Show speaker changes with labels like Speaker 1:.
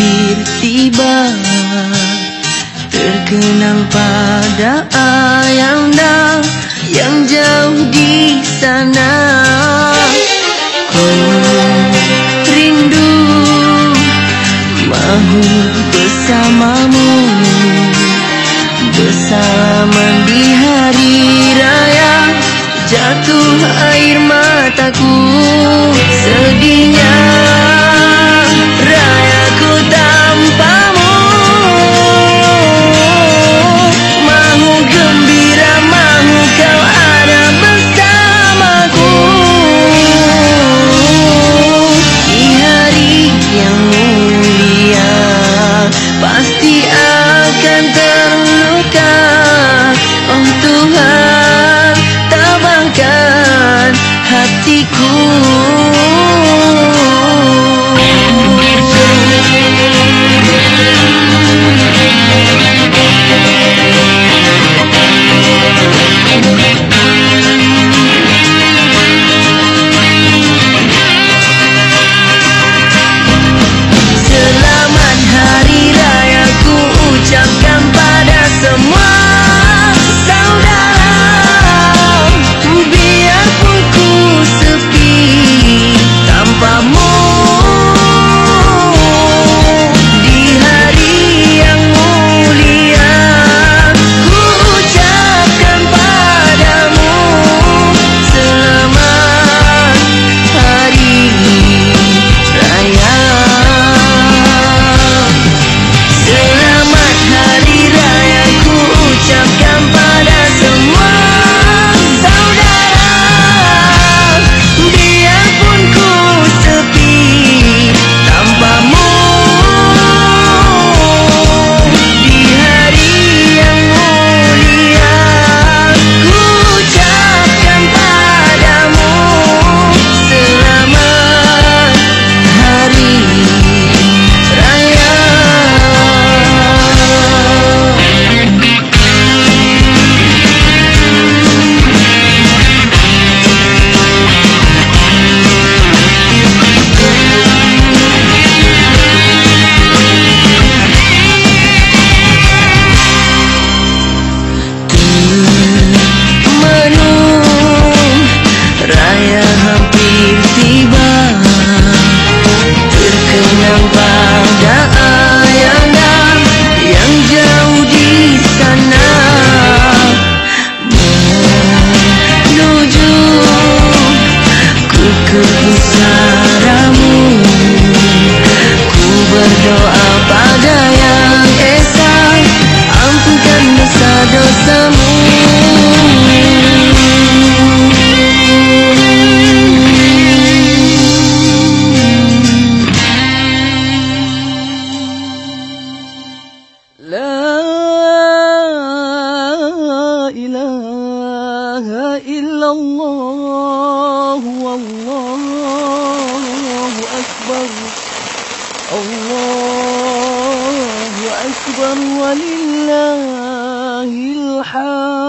Speaker 1: hampir tiba Terkenang pada ayam yang jauh di sana. Ku rindu mahu bersamamu Bersalaman di hari raya jatuh air الله والله أكبر. الله أكبر ولله الحمد.